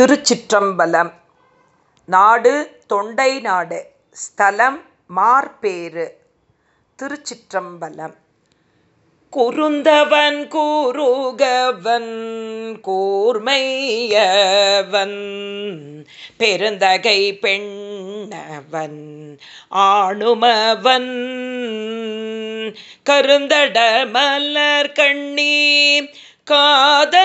திருச்சிற்றம்பலம். நாடு தொண்டை நாடு ஸ்தலம் மார்பேறு திருச்சிற்றம்பலம். குறுந்தவன் கூறுகவன் கூர்மையவன் பெருந்தகை பெண்ணவன் ஆணுமவன் கருந்தட மலர்கண்ணி காதல் காத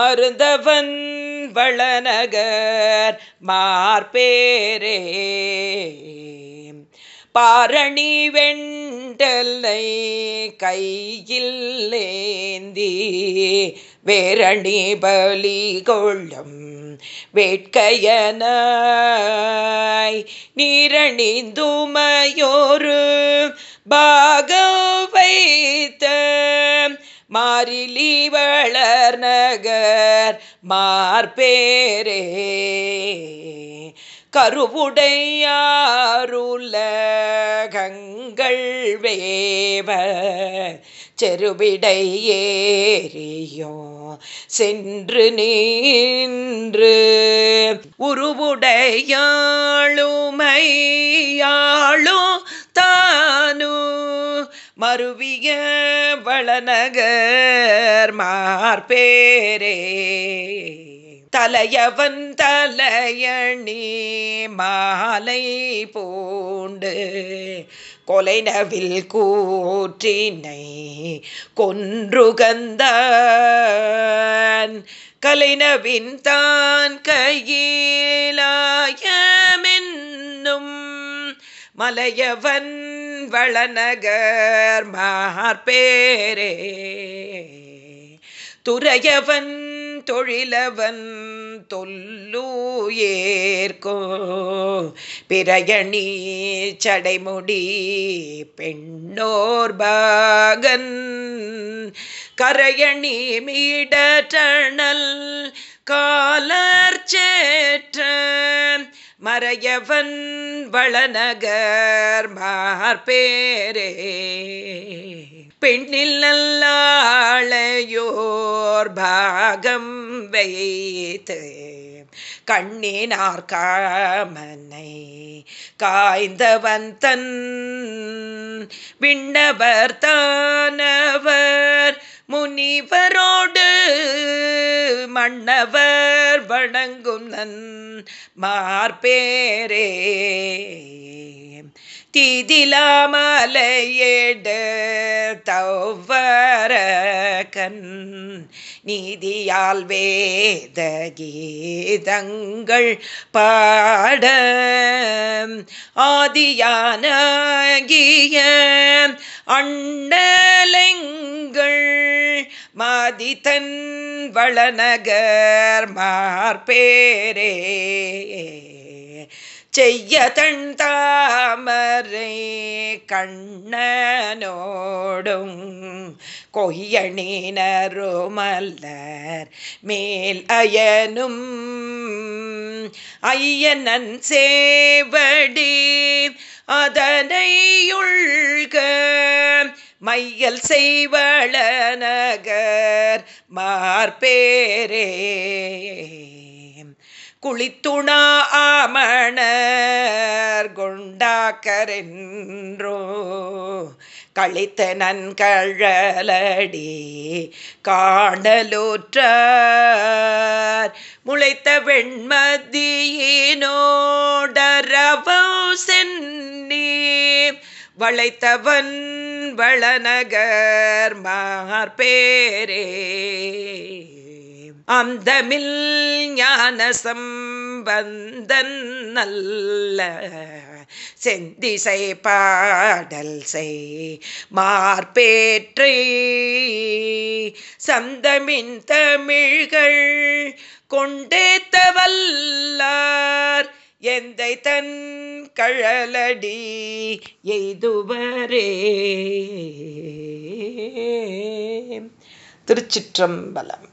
மருந்தவன் வளநகர் மார்பேரே. பாரணி வெண்டலை கையில் ஏந்தி வேரணி பலி கொள்ளும் வேட்கையனாய் நீரணிந்துமையோரு பாக வைத்த மாறிலி வளர் நகர் மார்பேரே. கருவுடையாருல கங்கள் வேவ செருவிடையேறியோ சென்று நின்று உருவுடையாளுமையா மருவிய வளநகர் மார்பேரே. தலையவன் தலையணி மாலை பூண்டு கொலைனவில் கூற்றினை கொன்றுகந்தான். கலைனவின் தான் கையிலாயமென்னும் மலையவன் வளநகர் மார்பேரே துறையவன் தொழிலவன் தொல்லு பிரயணி சடைமுடி பெண்ணோர் பாகன். கரையணி மீடனல் காலர் சேற்ற. மறையவன் வளநகர் மார்பேரே. பெண்ணில் நல்லாளையோர் பாகம் வைத்து கண்ணினார் காமனை காய்ந்தவன் தன் விண்ணவர் தானவர் முனிவரோடு மன்னவர் வணங்கும் நன் மார்பேரே. தீதிலாமலையேடு தவ்வரகன் நீதியால் வேத கீதங்கள் பாட ஆதியானகிய அண்டலைங்கள் மாதிதன் வளநகர் மார்பேரே. செய்ய தன் தாமரை கண்ணனோடும் கொய்யணினருமல்லர் மேல் அயனும் ஐயனன் சேவடி அதனையுள்க மையல் செய்வள நகர் மார்பேரே. குளித்துணா ஆமணர் கொண்டாக்கரென்றோ. கழித்த நன்கழலடி காணலுற்றார். முளைத்த வெண்மதியினோடரவோ சென்னி வளைத்தவன் வளநகர் மார்பேரே அந்தமில் ஞான சம்பந்தன் நல்ல செந்திசை பாடல் செய். மார்பேற்றை சந்தமின் தமிழ்கள் கொண்டேத்த வல்லார் எந்தை தன் கழலடி எய்துவரே. திருச்சிற்றம்பலம்.